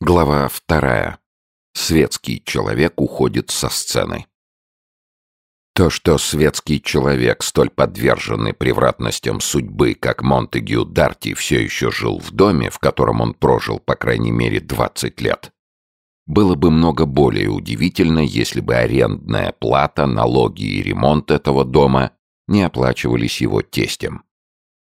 Глава вторая. Светский человек уходит со сцены. То, что светский человек, столь подверженный превратностям судьбы, как Монтегю Дарти, все еще жил в доме, в котором он прожил по крайней мере 20 лет, было бы много более удивительно, если бы арендная плата, налоги и ремонт этого дома не оплачивались его тестем.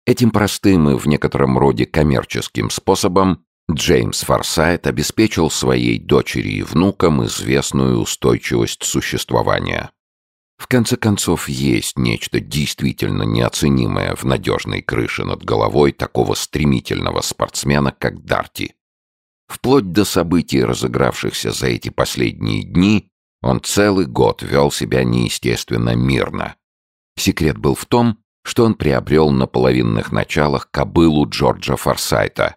Этим простым и в некотором роде коммерческим способом Джеймс Форсайт обеспечил своей дочери и внукам известную устойчивость существования. В конце концов, есть нечто действительно неоценимое в надежной крыше над головой такого стремительного спортсмена, как Дарти. Вплоть до событий, разыгравшихся за эти последние дни, он целый год вел себя неестественно мирно. Секрет был в том, что он приобрел на половинных началах кобылу Джорджа Форсайта,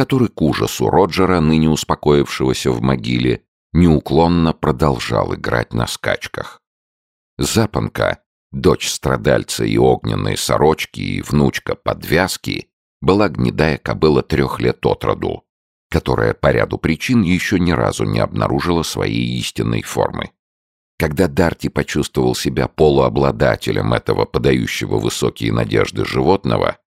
который к ужасу Роджера, ныне успокоившегося в могиле, неуклонно продолжал играть на скачках. Запонка, дочь страдальца и огненной сорочки и внучка подвязки, была гнедая кобыла трех лет от роду, которая по ряду причин еще ни разу не обнаружила своей истинной формы. Когда Дарти почувствовал себя полуобладателем этого подающего высокие надежды животного,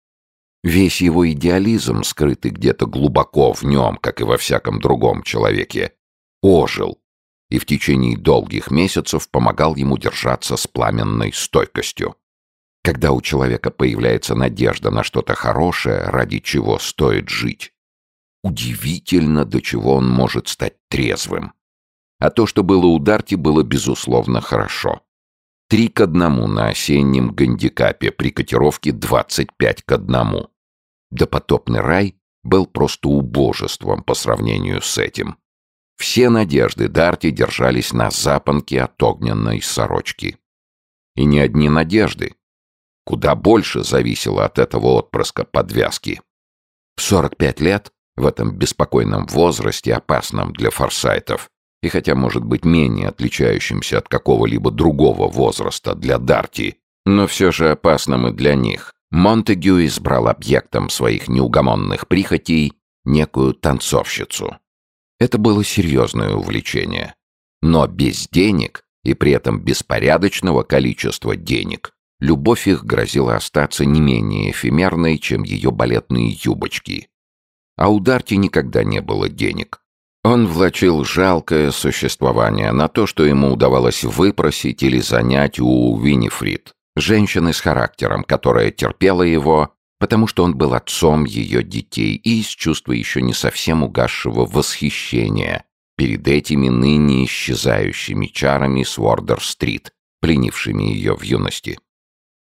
Весь его идеализм, скрытый где-то глубоко в нем, как и во всяком другом человеке, ожил и в течение долгих месяцев помогал ему держаться с пламенной стойкостью. Когда у человека появляется надежда на что-то хорошее, ради чего стоит жить, удивительно, до чего он может стать трезвым. А то, что было у Дарти, было безусловно хорошо. Три к одному на осеннем гандикапе при котировке 25 к одному. Допотопный рай был просто убожеством по сравнению с этим. Все надежды Дарти держались на запонке от огненной сорочки. И не одни надежды. Куда больше зависело от этого отпрыска подвязки. В 45 лет, в этом беспокойном возрасте, опасном для форсайтов, и хотя, может быть, менее отличающимся от какого-либо другого возраста для Дарти, но все же опасным и для них, Монтегю избрал объектом своих неугомонных прихотей некую танцовщицу. Это было серьезное увлечение. Но без денег и при этом беспорядочного количества денег любовь их грозила остаться не менее эфемерной, чем ее балетные юбочки. А у Дарти никогда не было денег. Он влачил жалкое существование на то, что ему удавалось выпросить или занять у Винифрид, Женщины с характером, которая терпела его, потому что он был отцом ее детей и из чувства еще не совсем угасшего восхищения перед этими ныне исчезающими чарами с Уордер-стрит, пленившими ее в юности.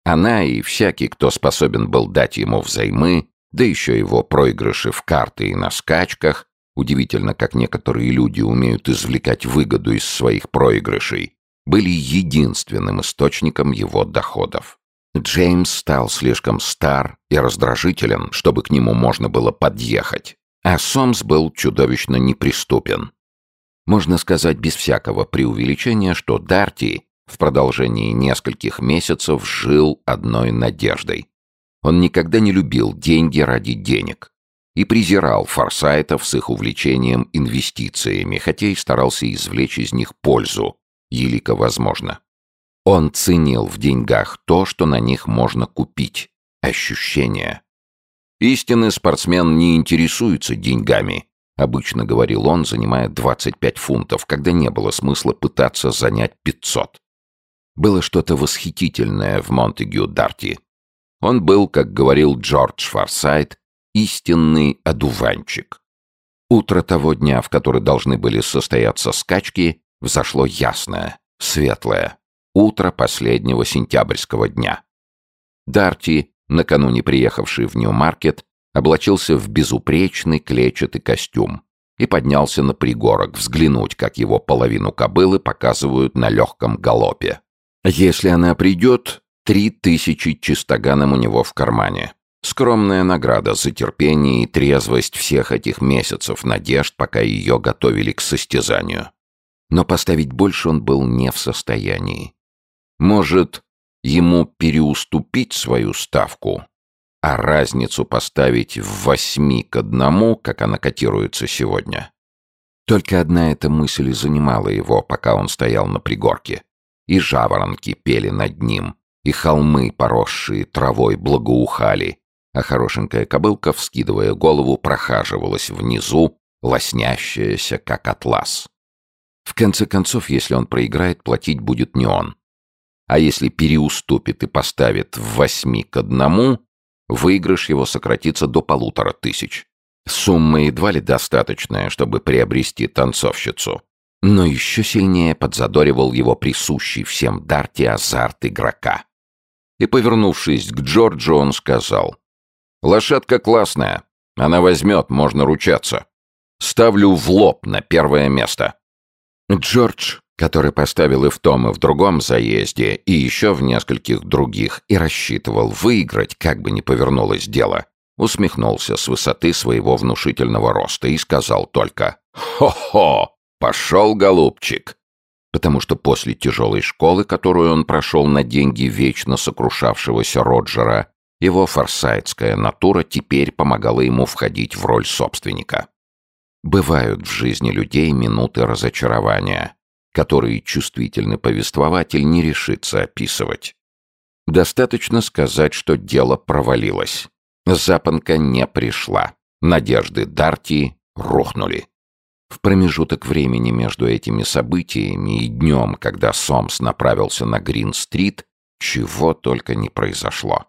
Она и всякий, кто способен был дать ему взаймы, да еще его проигрыши в карты и на скачках, удивительно, как некоторые люди умеют извлекать выгоду из своих проигрышей, были единственным источником его доходов. Джеймс стал слишком стар и раздражителен, чтобы к нему можно было подъехать, а Сомс был чудовищно неприступен. Можно сказать без всякого преувеличения, что Дарти в продолжении нескольких месяцев жил одной надеждой. Он никогда не любил деньги ради денег и презирал форсайтов с их увлечением инвестициями, хотя и старался извлечь из них пользу, елико возможно. Он ценил в деньгах то, что на них можно купить — ощущения. «Истинный спортсмен не интересуется деньгами», — обычно говорил он, занимая 25 фунтов, когда не было смысла пытаться занять 500. Было что-то восхитительное в Монтегю Дарти. Он был, как говорил Джордж Форсайт, истинный одуванчик. Утро того дня, в который должны были состояться скачки, Взошло ясное, светлое, утро последнего сентябрьского дня. Дарти, накануне приехавший в Нью-Маркет, облачился в безупречный клетчатый костюм и поднялся на пригорок взглянуть, как его половину кобылы показывают на легком галопе. Если она придет, три тысячи чистоганом у него в кармане. Скромная награда за терпение и трезвость всех этих месяцев надежд, пока ее готовили к состязанию но поставить больше он был не в состоянии. Может, ему переуступить свою ставку, а разницу поставить в восьми к одному, как она котируется сегодня? Только одна эта мысль и занимала его, пока он стоял на пригорке. И жаворонки пели над ним, и холмы, поросшие травой, благоухали, а хорошенькая кобылка, вскидывая голову, прохаживалась внизу, лоснящаяся, как атлас. В конце концов, если он проиграет, платить будет не он. А если переуступит и поставит в восьми к одному, выигрыш его сократится до полутора тысяч. Сумма едва ли достаточная, чтобы приобрести танцовщицу. Но еще сильнее подзадоривал его присущий всем Дарти азарт игрока. И, повернувшись к Джорджу, он сказал, «Лошадка классная. Она возьмет, можно ручаться. Ставлю в лоб на первое место». Джордж, который поставил и в том, и в другом заезде, и еще в нескольких других, и рассчитывал выиграть, как бы ни повернулось дело, усмехнулся с высоты своего внушительного роста и сказал только «Хо-хо! Пошел, голубчик!» Потому что после тяжелой школы, которую он прошел на деньги вечно сокрушавшегося Роджера, его форсайтская натура теперь помогала ему входить в роль собственника. Бывают в жизни людей минуты разочарования, которые чувствительный повествователь не решится описывать. Достаточно сказать, что дело провалилось. Запонка не пришла. Надежды Дарти рухнули. В промежуток времени между этими событиями и днем, когда Сомс направился на Грин-стрит, чего только не произошло.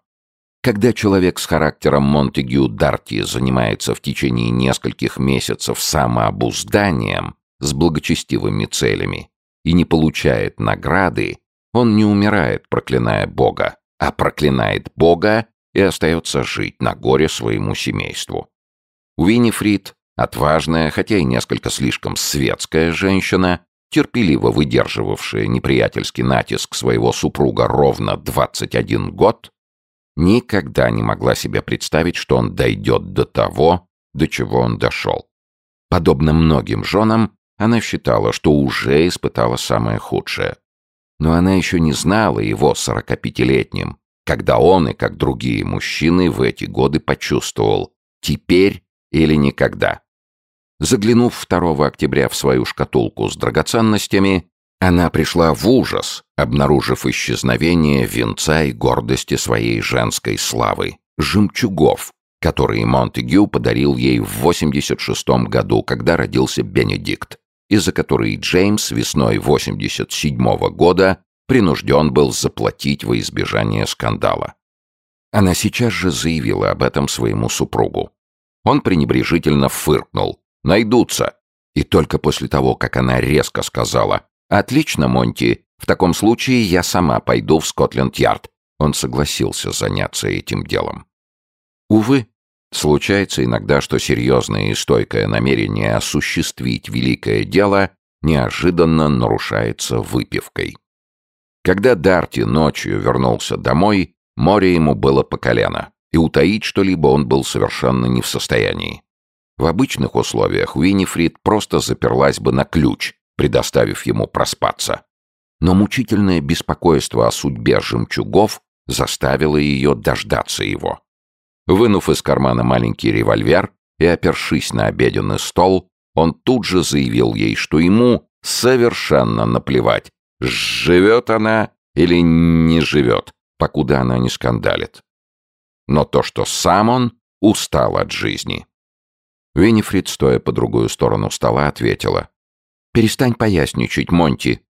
Когда человек с характером Монтегю Дарти занимается в течение нескольких месяцев самообузданием с благочестивыми целями и не получает награды, он не умирает, проклиная Бога, а проклинает Бога и остается жить на горе своему семейству. Уинифрид, отважная, хотя и несколько слишком светская женщина, терпеливо выдерживавшая неприятельский натиск своего супруга ровно 21 год, никогда не могла себе представить, что он дойдет до того, до чего он дошел. Подобно многим женам, она считала, что уже испытала самое худшее. Но она еще не знала его 45-летним, когда он и как другие мужчины в эти годы почувствовал «теперь или никогда». Заглянув 2 октября в свою шкатулку с драгоценностями, она пришла в ужас, обнаружив исчезновение венца и гордости своей женской славы — жемчугов, которые Монтегю подарил ей в 86 году, когда родился Бенедикт, и за которые Джеймс весной 87 -го года принужден был заплатить во избежание скандала. Она сейчас же заявила об этом своему супругу. Он пренебрежительно фыркнул. «Найдутся!» И только после того, как она резко сказала «Отлично, Монти, в таком случае я сама пойду в Скотленд-Ярд», он согласился заняться этим делом. Увы, случается иногда, что серьезное и стойкое намерение осуществить великое дело неожиданно нарушается выпивкой. Когда Дарти ночью вернулся домой, море ему было по колено, и утаить что-либо он был совершенно не в состоянии. В обычных условиях Уинифрид просто заперлась бы на ключ, предоставив ему проспаться. Но мучительное беспокойство о судьбе жемчугов заставило ее дождаться его. Вынув из кармана маленький револьвер и опершись на обеденный стол, он тут же заявил ей, что ему совершенно наплевать, живет она или не живет, покуда она не скандалит. Но то, что сам он устал от жизни. Винифрид, стоя по другую сторону стола, ответила. «Перестань поясничать, Монти.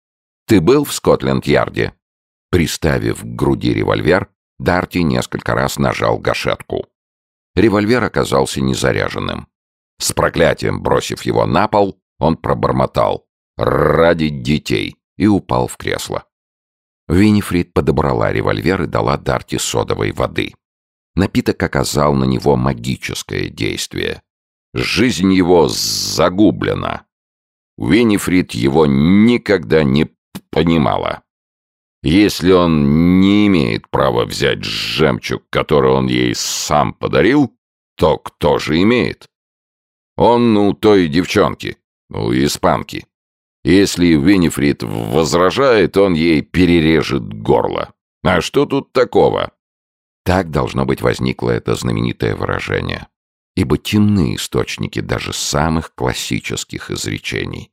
Ты был в Скотленд-Ярде?» Приставив к груди револьвер, Дарти несколько раз нажал гашетку. Револьвер оказался незаряженным. С проклятием бросив его на пол, он пробормотал «Ради детей!» и упал в кресло. Винифрид подобрала револьвер и дала Дарти содовой воды. Напиток оказал на него магическое действие. Жизнь его загублена. Винифрид его никогда не понимала. Если он не имеет права взять жемчуг, который он ей сам подарил, то кто же имеет? Он у той девчонки, у испанки. Если Винифрид возражает, он ей перережет горло. А что тут такого? Так должно быть возникло это знаменитое выражение. ибо темны источники даже самых классических изречений.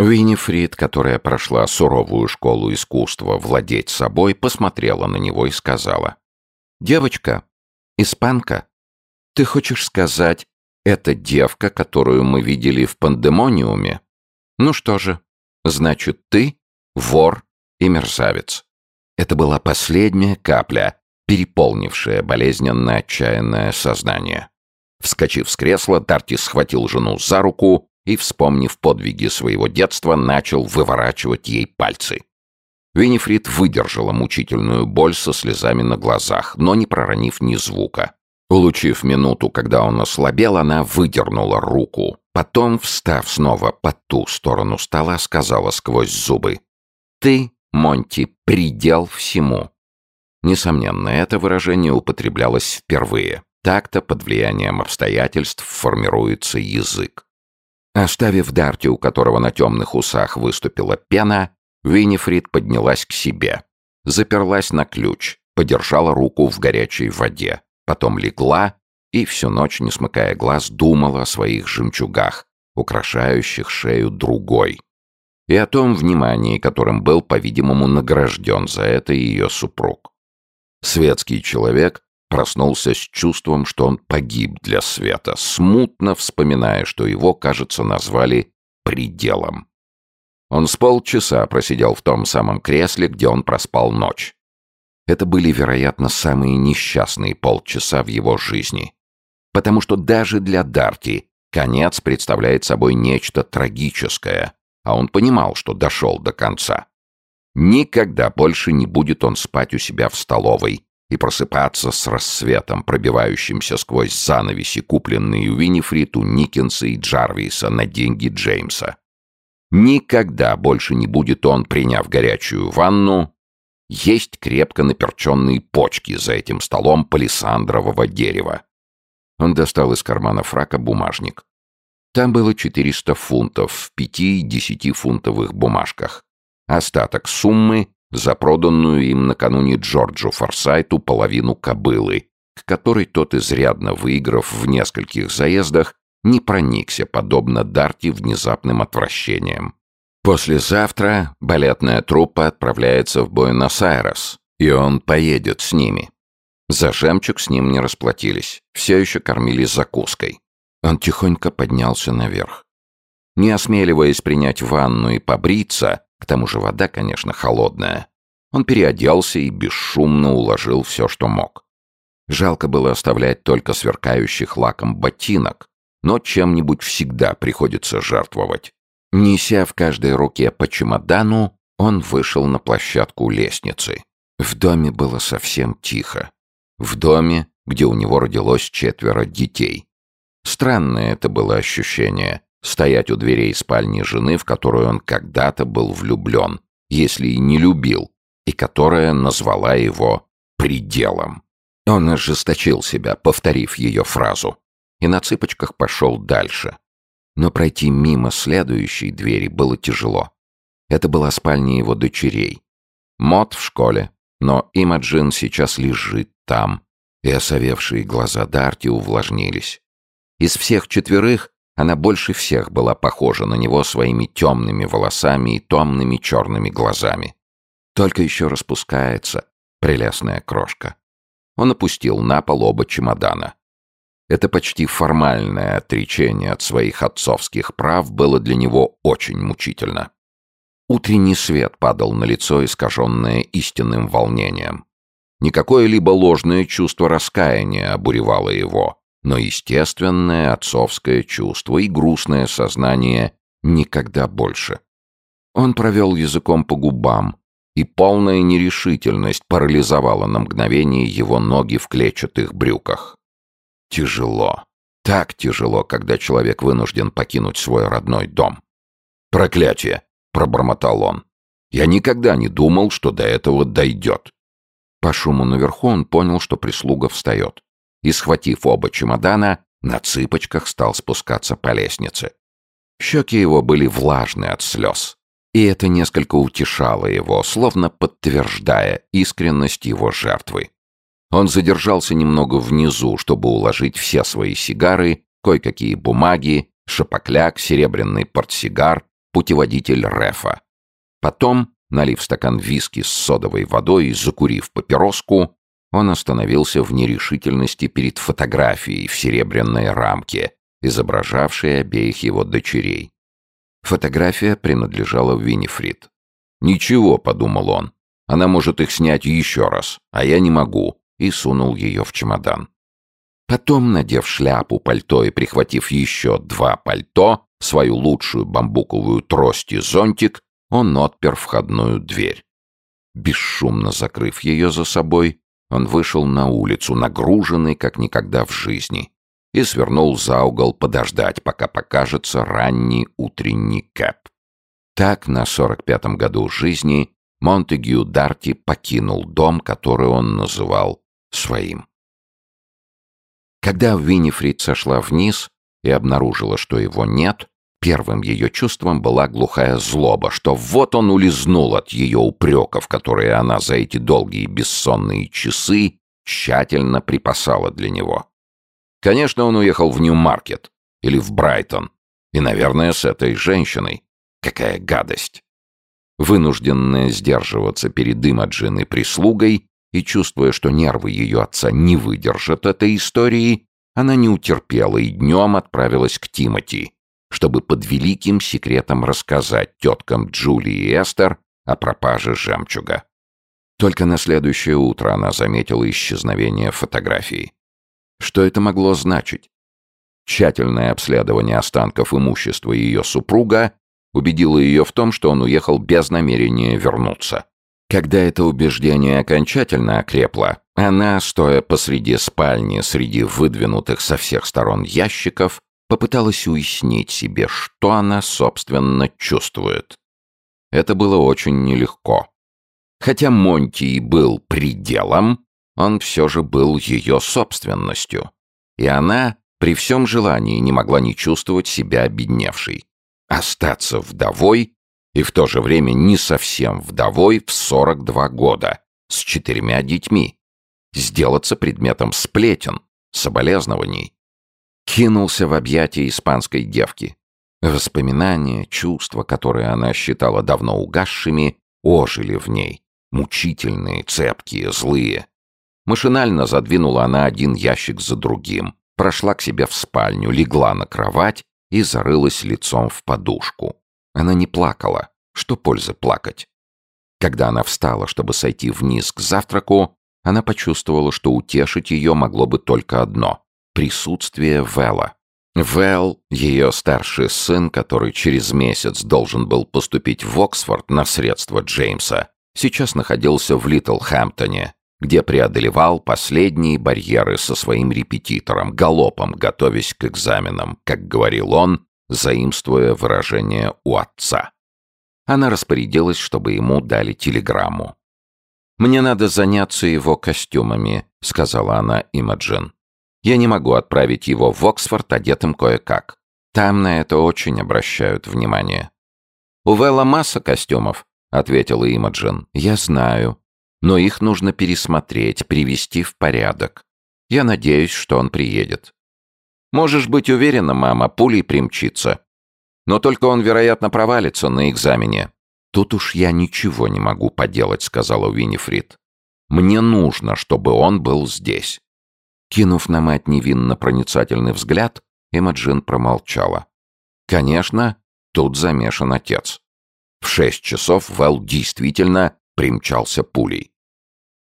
Винифрид, которая прошла суровую школу искусства владеть собой, посмотрела на него и сказала. «Девочка, испанка, ты хочешь сказать, это девка, которую мы видели в пандемониуме? Ну что же, значит, ты вор и мерзавец». Это была последняя капля, переполнившая болезненно отчаянное сознание. Вскочив с кресла, Дарти схватил жену за руку и, вспомнив подвиги своего детства, начал выворачивать ей пальцы. Винифрид выдержала мучительную боль со слезами на глазах, но не проронив ни звука. Улучив минуту, когда он ослабел, она выдернула руку. Потом, встав снова по ту сторону стола, сказала сквозь зубы. «Ты, Монти, предел всему». Несомненно, это выражение употреблялось впервые. Так-то под влиянием обстоятельств формируется язык. Оставив Дарти, у которого на темных усах выступила пена, Винифрид поднялась к себе. Заперлась на ключ, подержала руку в горячей воде, потом легла и всю ночь, не смыкая глаз, думала о своих жемчугах, украшающих шею другой, и о том внимании, которым был, по-видимому, награжден за это ее супруг. Светский человек Проснулся с чувством, что он погиб для света, смутно вспоминая, что его, кажется, назвали «пределом». Он с полчаса просидел в том самом кресле, где он проспал ночь. Это были, вероятно, самые несчастные полчаса в его жизни. Потому что даже для Дарти конец представляет собой нечто трагическое, а он понимал, что дошел до конца. Никогда больше не будет он спать у себя в столовой, и просыпаться с рассветом, пробивающимся сквозь занавеси, купленные у Виннифрид, у Никенса и Джарвиса на деньги Джеймса. Никогда больше не будет он, приняв горячую ванну, есть крепко наперченные почки за этим столом палисандрового дерева. Он достал из кармана фрака бумажник. Там было 400 фунтов в пяти- и десятифунтовых бумажках. Остаток суммы за проданную им накануне Джорджу Форсайту половину кобылы, к которой тот, изрядно выиграв в нескольких заездах, не проникся, подобно Дарти, внезапным отвращением. Послезавтра балетная труппа отправляется в Буэнос-Айрес, и он поедет с ними. За жемчуг с ним не расплатились, все еще кормили закуской. Он тихонько поднялся наверх. Не осмеливаясь принять ванну и побриться, к тому же вода, конечно, холодная. Он переоделся и бесшумно уложил все, что мог. Жалко было оставлять только сверкающих лаком ботинок, но чем-нибудь всегда приходится жертвовать. Неся в каждой руке по чемодану, он вышел на площадку лестницы. В доме было совсем тихо. В доме, где у него родилось четверо детей. Странное это было ощущение стоять у дверей спальни жены, в которую он когда-то был влюблен, если и не любил, и которая назвала его «пределом». Он ожесточил себя, повторив ее фразу, и на цыпочках пошел дальше. Но пройти мимо следующей двери было тяжело. Это была спальня его дочерей. Мот в школе, но Имаджин сейчас лежит там, и осовевшие глаза Дарти увлажнились. Из всех четверых она больше всех была похожа на него своими темными волосами и томными черными глазами. Только еще распускается, прелестная крошка. Он опустил на пол оба чемодана. Это почти формальное отречение от своих отцовских прав было для него очень мучительно. Утренний свет падал на лицо, искаженное истинным волнением. Никакое либо ложное чувство раскаяния обуревало его, но естественное отцовское чувство и грустное сознание никогда больше. Он провел языком по губам, и полная нерешительность парализовала на мгновение его ноги в клетчатых брюках. Тяжело. Так тяжело, когда человек вынужден покинуть свой родной дом. «Проклятие!» — пробормотал он. «Я никогда не думал, что до этого дойдет». По шуму наверху он понял, что прислуга встает и, схватив оба чемодана, на цыпочках стал спускаться по лестнице. Щеки его были влажны от слез, и это несколько утешало его, словно подтверждая искренность его жертвы. Он задержался немного внизу, чтобы уложить все свои сигары, кое-какие бумаги, шапокляк, серебряный портсигар, путеводитель Рефа. Потом, налив стакан виски с содовой водой и закурив папироску, он остановился в нерешительности перед фотографией в серебряной рамке, изображавшей обеих его дочерей. Фотография принадлежала Винифрид. «Ничего», — подумал он, — «она может их снять еще раз, а я не могу», и сунул ее в чемодан. Потом, надев шляпу, пальто и прихватив еще два пальто, свою лучшую бамбуковую трость и зонтик, он отпер входную дверь. Бесшумно закрыв ее за собой, он вышел на улицу, нагруженный, как никогда в жизни, и свернул за угол подождать, пока покажется ранний утренний кэп. Так на сорок пятом году жизни Монтегю Дарти покинул дом, который он называл своим. Когда Виннифрид сошла вниз и обнаружила, что его нет, первым ее чувством была глухая злоба, что вот он улизнул от ее упреков, которые она за эти долгие бессонные часы тщательно припасала для него. Конечно, он уехал в Нью-Маркет или в Брайтон. И, наверное, с этой женщиной. Какая гадость! Вынужденная сдерживаться перед Имаджин и прислугой, и чувствуя, что нервы ее отца не выдержат этой истории, она не утерпела и днем отправилась к Тимати, чтобы под великим секретом рассказать теткам Джули и Эстер о пропаже жемчуга. Только на следующее утро она заметила исчезновение фотографии. Что это могло значить? Тщательное обследование останков имущества ее супруга убедило ее в том, что он уехал без намерения вернуться. Когда это убеждение окончательно окрепло, она, стоя посреди спальни, среди выдвинутых со всех сторон ящиков, попыталась уяснить себе, что она, собственно, чувствует. Это было очень нелегко. Хотя Монти и был пределом, он все же был ее собственностью. И она при всем желании не могла не чувствовать себя обедневшей. Остаться вдовой и в то же время не совсем вдовой в 42 года, с четырьмя детьми. Сделаться предметом сплетен, соболезнований. Кинулся в объятия испанской девки. Воспоминания, чувства, которые она считала давно угасшими, ожили в ней. Мучительные, цепкие, злые. Машинально задвинула она один ящик за другим, прошла к себе в спальню, легла на кровать и зарылась лицом в подушку. Она не плакала. Что пользы плакать? Когда она встала, чтобы сойти вниз к завтраку, она почувствовала, что утешить ее могло бы только одно — присутствие Вэлла. Вэл, ее старший сын, который через месяц должен был поступить в Оксфорд на средства Джеймса, сейчас находился в Литлхэмптоне, где преодолевал последние барьеры со своим репетитором, галопом готовясь к экзаменам, как говорил он, заимствуя выражение у отца. Она распорядилась, чтобы ему дали телеграмму. «Мне надо заняться его костюмами», — сказала она Имаджин. «Я не могу отправить его в Оксфорд одетым кое-как. Там на это очень обращают внимание». «У Вэлла масса костюмов», — ответила Имаджин. «Я знаю но их нужно пересмотреть, привести в порядок. Я надеюсь, что он приедет. Можешь быть уверена, мама, пулей примчится. Но только он, вероятно, провалится на экзамене. Тут уж я ничего не могу поделать, сказала Винифрид. Мне нужно, чтобы он был здесь. Кинув на мать невинно проницательный взгляд, Эмаджин промолчала. Конечно, тут замешан отец. В шесть часов Вэл действительно примчался пулей.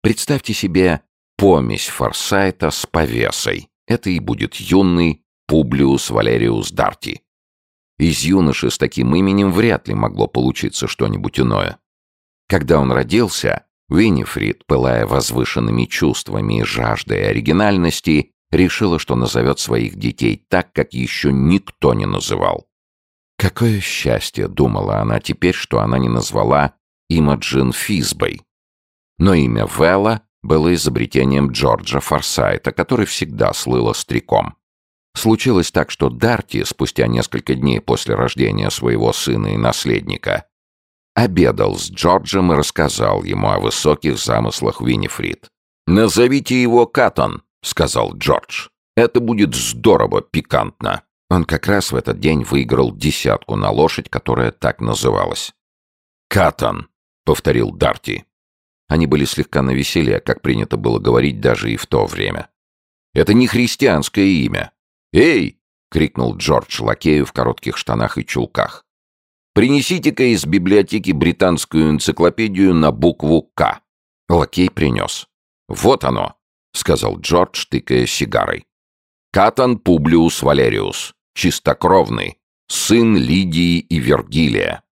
Представьте себе помесь Форсайта с повесой. Это и будет юный Публиус Валериус Дарти. Из юноши с таким именем вряд ли могло получиться что-нибудь иное. Когда он родился, Виннифрид, пылая возвышенными чувствами и жаждой оригинальности, решила, что назовет своих детей так, как еще никто не называл. Какое счастье, думала она теперь, что она не назвала Имаджин Физбой. Но имя Вэлла было изобретением Джорджа Форсайта, который всегда слыл остряком. Случилось так, что Дарти, спустя несколько дней после рождения своего сына и наследника, обедал с Джорджем и рассказал ему о высоких замыслах Виннифрид. «Назовите его Катон», — сказал Джордж. «Это будет здорово пикантно». Он как раз в этот день выиграл десятку на лошадь, которая так называлась. «Катон», — повторил Дарти. Они были слегка навеселе, как принято было говорить даже и в то время. «Это не христианское имя. Эй!» — крикнул Джордж лакею в коротких штанах и чулках. «Принесите-ка из библиотеки британскую энциклопедию на букву «К». Лакей принес. «Вот оно», — сказал Джордж, тыкая сигарой. «Катан Публиус Валериус, чистокровный, сын Лидии и Вергилия.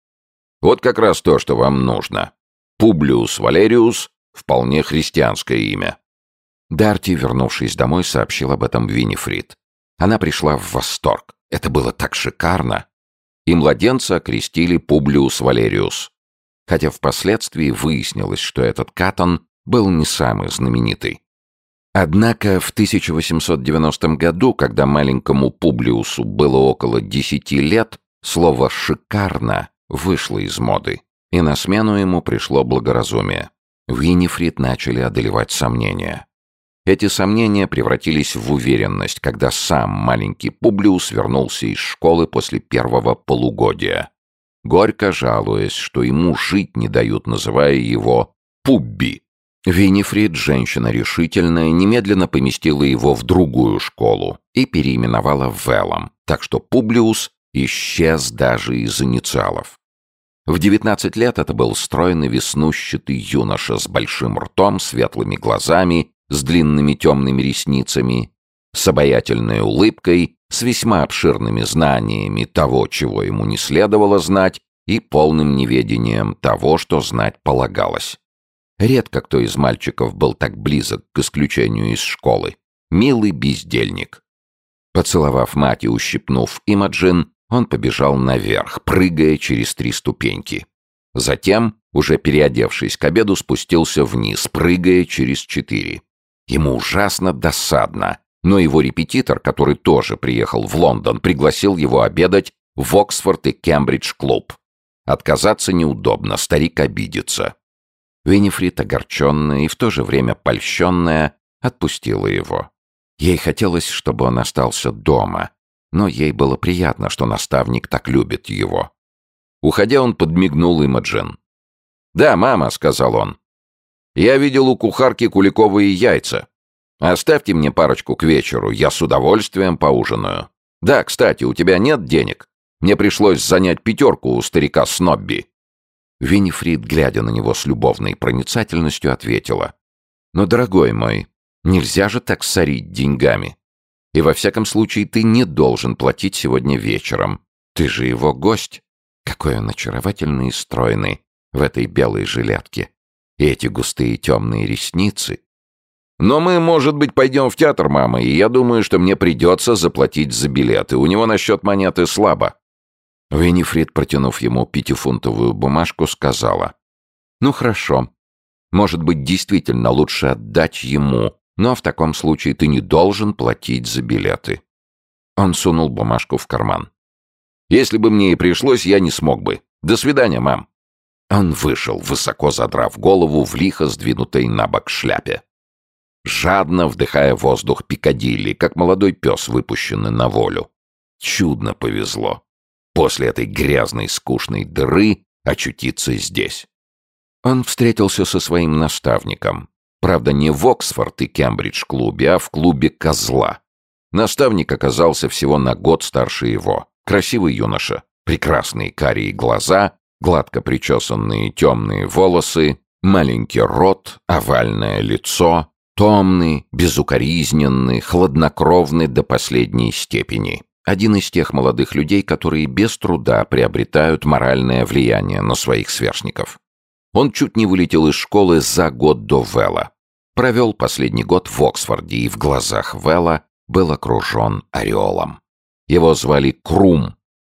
Вот как раз то, что вам нужно. Публиус Валериус — вполне христианское имя». Дарти, вернувшись домой, сообщил об этом Винифрид. Она пришла в восторг. Это было так шикарно. И младенца окрестили Публиус Валериус. Хотя впоследствии выяснилось, что этот Катон был не самый знаменитый. Однако в 1890 году, когда маленькому Публиусу было около 10 лет, слово «шикарно» вышло из моды, и на смену ему пришло благоразумие. Виннифрид начали одолевать сомнения. Эти сомнения превратились в уверенность, когда сам маленький Публиус вернулся из школы после первого полугодия, горько жалуясь, что ему жить не дают, называя его «Пубби». Винифрид, женщина решительная, немедленно поместила его в другую школу и переименовала в Велом, так что Публиус исчез даже из инициалов. В 19 лет это был стройный веснущатый юноша с большим ртом, светлыми глазами, с длинными темными ресницами, с обаятельной улыбкой, с весьма обширными знаниями того, чего ему не следовало знать, и полным неведением того, что знать полагалось. Редко кто из мальчиков был так близок к исключению из школы. Милый бездельник. Поцеловав мать и ущипнув Имаджин, он побежал наверх, прыгая через три ступеньки. Затем, уже переодевшись к обеду, спустился вниз, прыгая через четыре. Ему ужасно досадно, но его репетитор, который тоже приехал в Лондон, пригласил его обедать в Оксфорд и Кембридж-клуб. Отказаться неудобно, старик обидится. Винифрид, огорченная и в то же время польщенная, отпустила его. Ей хотелось, чтобы он остался дома, но ей было приятно, что наставник так любит его. Уходя, он подмигнул Имаджин. «Да, мама», — сказал он. «Я видел у кухарки куликовые яйца. Оставьте мне парочку к вечеру, я с удовольствием поужинаю. Да, кстати, у тебя нет денег? Мне пришлось занять пятерку у старика Снобби». Виннифрид, глядя на него с любовной проницательностью, ответила. «Но, дорогой мой, нельзя же так сорить деньгами. И во всяком случае ты не должен платить сегодня вечером. Ты же его гость. Какой он очаровательный и стройный в этой белой жилетке. И эти густые темные ресницы. Но мы, может быть, пойдем в театр, мама, и я думаю, что мне придется заплатить за билеты. У него насчет монеты слабо. Виннифрид, протянув ему пятифунтовую бумажку, сказала. «Ну хорошо. Может быть, действительно лучше отдать ему, но в таком случае ты не должен платить за билеты». Он сунул бумажку в карман. «Если бы мне и пришлось, я не смог бы. До свидания, мам». Он вышел, высоко задрав голову в лихо сдвинутой на бок шляпе. Жадно вдыхая воздух Пикадилли, как молодой пес, выпущенный на волю. Чудно повезло после этой грязной скучной дыры очутиться здесь. Он встретился со своим наставником. Правда, не в Оксфорд и Кембридж-клубе, а в клубе «Козла». Наставник оказался всего на год старше его. Красивый юноша, прекрасные карие глаза, гладко причесанные темные волосы, маленький рот, овальное лицо, томный, безукоризненный, хладнокровный до последней степени. Один из тех молодых людей, которые без труда приобретают моральное влияние на своих сверстников. Он чуть не вылетел из школы за год до Вэлла. Провел последний год в Оксфорде и в глазах Вэлла был окружен ореолом. Его звали Крум,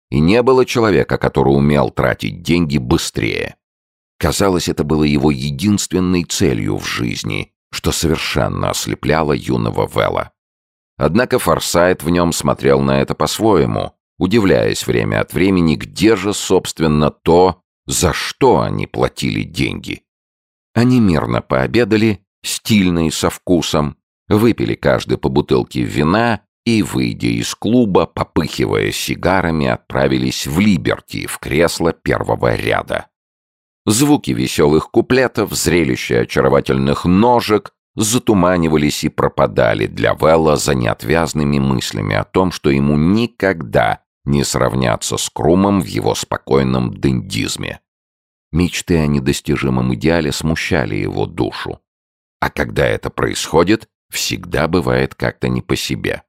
и не было человека, который умел тратить деньги быстрее. Казалось, это было его единственной целью в жизни, что совершенно ослепляло юного Вэлла. Однако Форсайт в нем смотрел на это по-своему, удивляясь время от времени, где же, собственно, то, за что они платили деньги. Они мирно пообедали, стильно и со вкусом, выпили каждый по бутылке вина и, выйдя из клуба, попыхивая сигарами, отправились в Либерти, в кресло первого ряда. Звуки веселых куплетов, зрелище очаровательных ножек затуманивались и пропадали для Велла за неотвязными мыслями о том, что ему никогда не сравняться с Крумом в его спокойном дендизме. Мечты о недостижимом идеале смущали его душу. А когда это происходит, всегда бывает как-то не по себе.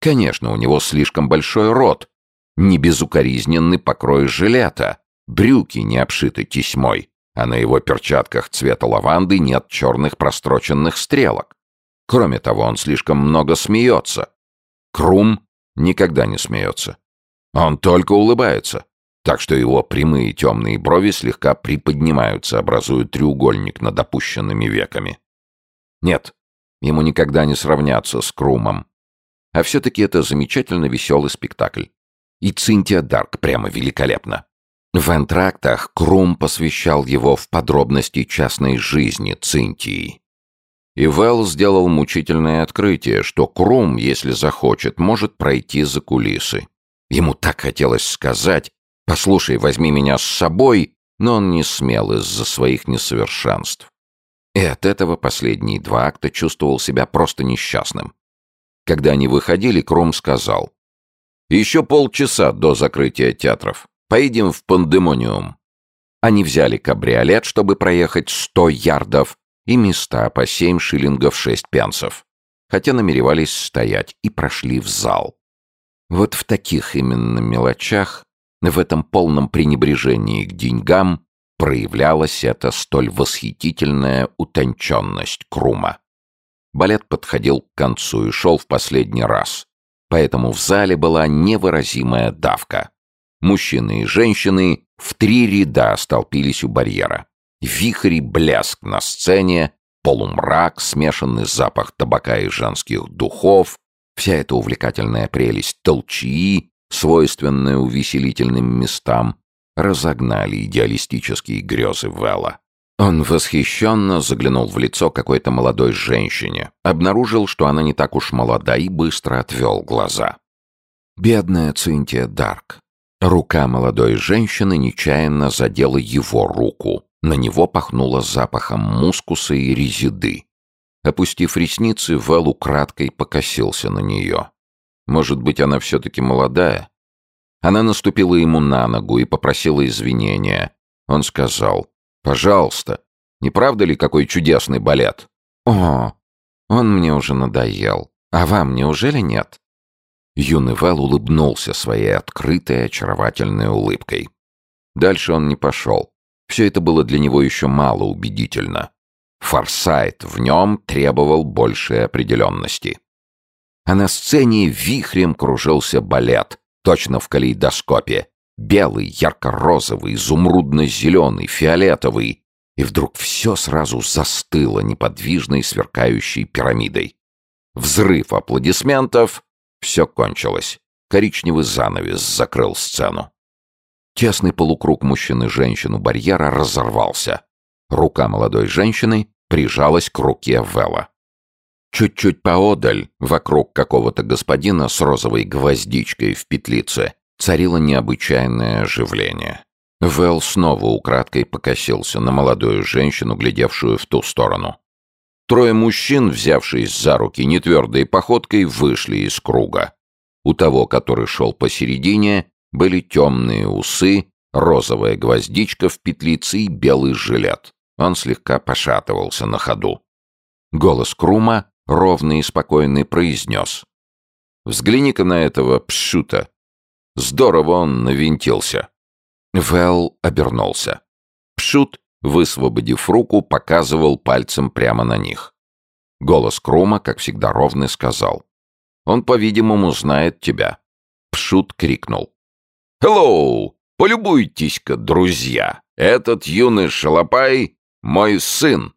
Конечно, у него слишком большой рот, не безукоризненный покрой жилета, брюки не обшиты тесьмой, а на его перчатках цвета лаванды нет черных простроченных стрелок. Кроме того, он слишком много смеется. Крум никогда не смеется. Он только улыбается, так что его прямые темные брови слегка приподнимаются, образуя треугольник над опущенными веками. Нет, ему никогда не сравняться с Крумом. А все-таки это замечательно веселый спектакль. И Цинтия Дарк прямо великолепна. В антрактах Крум посвящал его в подробности частной жизни Цинтии. И Вэл сделал мучительное открытие, что Крум, если захочет, может пройти за кулисы. Ему так хотелось сказать «Послушай, возьми меня с собой», но он не смел из-за своих несовершенств. И от этого последние два акта чувствовал себя просто несчастным. Когда они выходили, Кром сказал. «Еще полчаса до закрытия театров. Поедем в Пандемониум». Они взяли кабриолет, чтобы проехать сто ярдов, и места по семь шиллингов шесть пенсов. Хотя намеревались стоять, и прошли в зал. Вот в таких именно мелочах, в этом полном пренебрежении к деньгам, проявлялась эта столь восхитительная утонченность Крума. Балет подходил к концу и шел в последний раз. Поэтому в зале была невыразимая давка. Мужчины и женщины в три ряда столпились у барьера. Вихрь блеск на сцене, полумрак, смешанный запах табака и женских духов, вся эта увлекательная прелесть толчии, свойственная увеселительным местам, разогнали идеалистические грезы Вэлла. Он восхищенно заглянул в лицо какой-то молодой женщине, обнаружил, что она не так уж молода и быстро отвел глаза. Бедная Цинтия Дарк. Рука молодой женщины нечаянно задела его руку. На него пахнуло запахом мускуса и резиды. Опустив ресницы, Вэл украдкой покосился на нее. Может быть, она все-таки молодая? Она наступила ему на ногу и попросила извинения. Он сказал, Пожалуйста. Не правда ли какой чудесный балет? О, он мне уже надоел. А вам неужели нет? Юный Вэл улыбнулся своей открытой, очаровательной улыбкой. Дальше он не пошел. Все это было для него еще мало убедительно. Форсайт в нем требовал большей определенности. А на сцене вихрем кружился балет, точно в калейдоскопе, Белый, ярко-розовый, изумрудно-зеленый, фиолетовый. И вдруг все сразу застыло неподвижной сверкающей пирамидой. Взрыв аплодисментов. Все кончилось. Коричневый занавес закрыл сцену. Тесный полукруг мужчин и женщин у барьера разорвался. Рука молодой женщины прижалась к руке Вела. Чуть-чуть поодаль, вокруг какого-то господина с розовой гвоздичкой в петлице, царило необычайное оживление. Вэл снова украдкой покосился на молодую женщину, глядевшую в ту сторону. Трое мужчин, взявшись за руки нетвердой походкой, вышли из круга. У того, который шел посередине, были темные усы, розовая гвоздичка в петлице и белый жилет. Он слегка пошатывался на ходу. Голос Крума, ровный и спокойный, произнес. «Взгляни-ка на этого пшута. Здорово он навинтился. Вэл обернулся. Пшут, высвободив руку, показывал пальцем прямо на них. Голос Крума, как всегда ровный, сказал. «Он, по-видимому, знает тебя». Пшут крикнул. «Хеллоу! Полюбуйтесь-ка, друзья! Этот юный шалопай — мой сын!»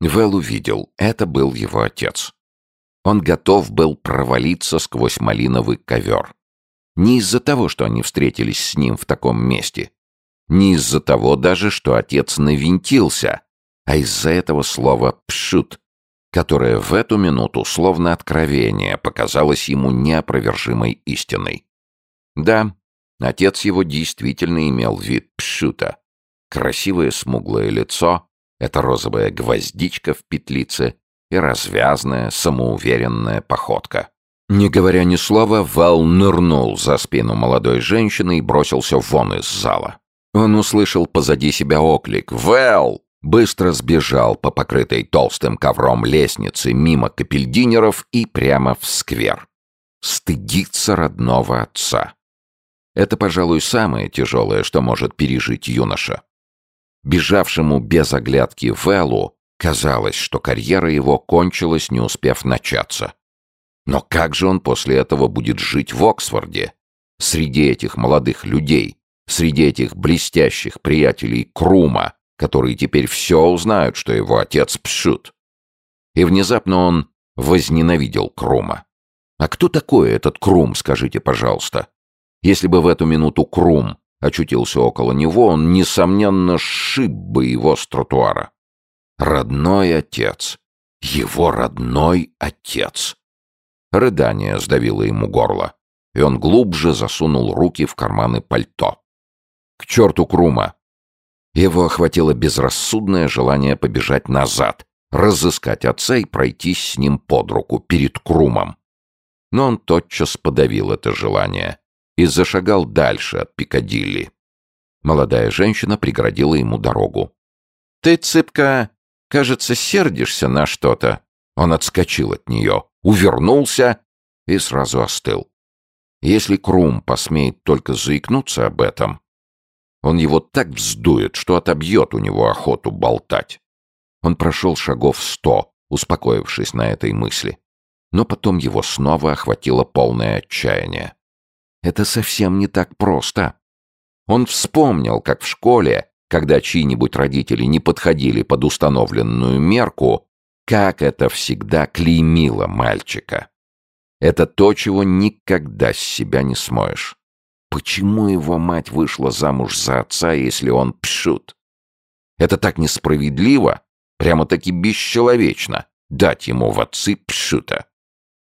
Вэл увидел, это был его отец. Он готов был провалиться сквозь малиновый ковер. Не из-за того, что они встретились с ним в таком месте. Не из-за того даже, что отец навинтился, а из-за этого слова «пшут», которое в эту минуту, словно откровение, показалось ему неопровержимой истиной. Да, отец его действительно имел вид пшута. Красивое смуглое лицо, эта розовая гвоздичка в петлице и развязная, самоуверенная походка. Не говоря ни слова, Вал нырнул за спину молодой женщины и бросился вон из зала. Он услышал позади себя оклик «Вэл!» Быстро сбежал по покрытой толстым ковром лестнице мимо капельдинеров и прямо в сквер. Стыдиться родного отца. Это, пожалуй, самое тяжелое, что может пережить юноша. Бежавшему без оглядки Вэлу казалось, что карьера его кончилась, не успев начаться. Но как же он после этого будет жить в Оксфорде? Среди этих молодых людей, среди этих блестящих приятелей Крума, которые теперь все узнают, что его отец Пшут. И внезапно он возненавидел Крума. А кто такой этот Крум, скажите, пожалуйста? Если бы в эту минуту Крум очутился около него, он, несомненно, сшиб бы его с тротуара. Родной отец. Его родной отец. Рыдание сдавило ему горло, и он глубже засунул руки в карманы пальто. К черту Крума! Его охватило безрассудное желание побежать назад, разыскать отца и пройтись с ним под руку перед Крумом. Но он тотчас подавил это желание и зашагал дальше от Пикадилли. Молодая женщина преградила ему дорогу. «Ты, цыпка, кажется, сердишься на что-то». Он отскочил от нее, увернулся и сразу остыл. Если Крум посмеет только заикнуться об этом, он его так вздует, что отобьет у него охоту болтать. Он прошел шагов сто, успокоившись на этой мысли. Но потом его снова охватило полное отчаяние. Это совсем не так просто. Он вспомнил, как в школе, когда чьи-нибудь родители не подходили под установленную мерку, как это всегда клеймило мальчика. Это то, чего никогда с себя не смоешь. Почему его мать вышла замуж за отца, если он пшут? Это так несправедливо, прямо-таки бесчеловечно, дать ему в отцы пшута.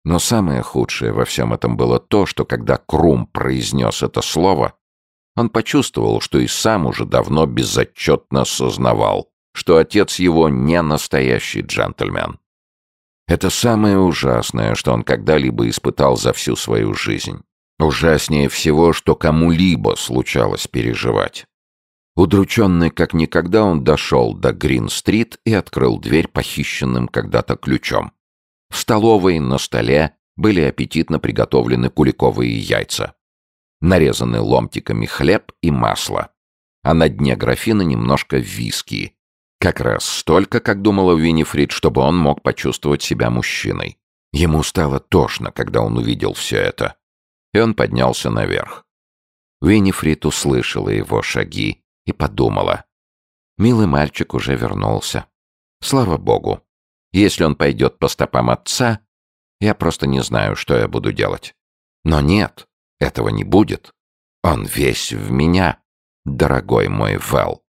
Но самое худшее во всем этом было то, что когда Крум произнес это слово, он почувствовал, что и сам уже давно безотчетно сознавал, что отец его не настоящий джентльмен. Это самое ужасное, что он когда-либо испытал за всю свою жизнь. Ужаснее всего, что кому-либо случалось переживать. Удрученный как никогда он дошел до Грин-стрит и открыл дверь похищенным когда-то ключом. В столовой на столе были аппетитно приготовлены куликовые яйца. Нарезаны ломтиками хлеб и масло. А на дне графина немножко виски. Как раз столько, как думала Винифрид, чтобы он мог почувствовать себя мужчиной. Ему стало тошно, когда он увидел все это и он поднялся наверх. Винифрид услышала его шаги и подумала. Милый мальчик уже вернулся. Слава богу. Если он пойдет по стопам отца, я просто не знаю, что я буду делать. Но нет, этого не будет. Он весь в меня, дорогой мой Вэл.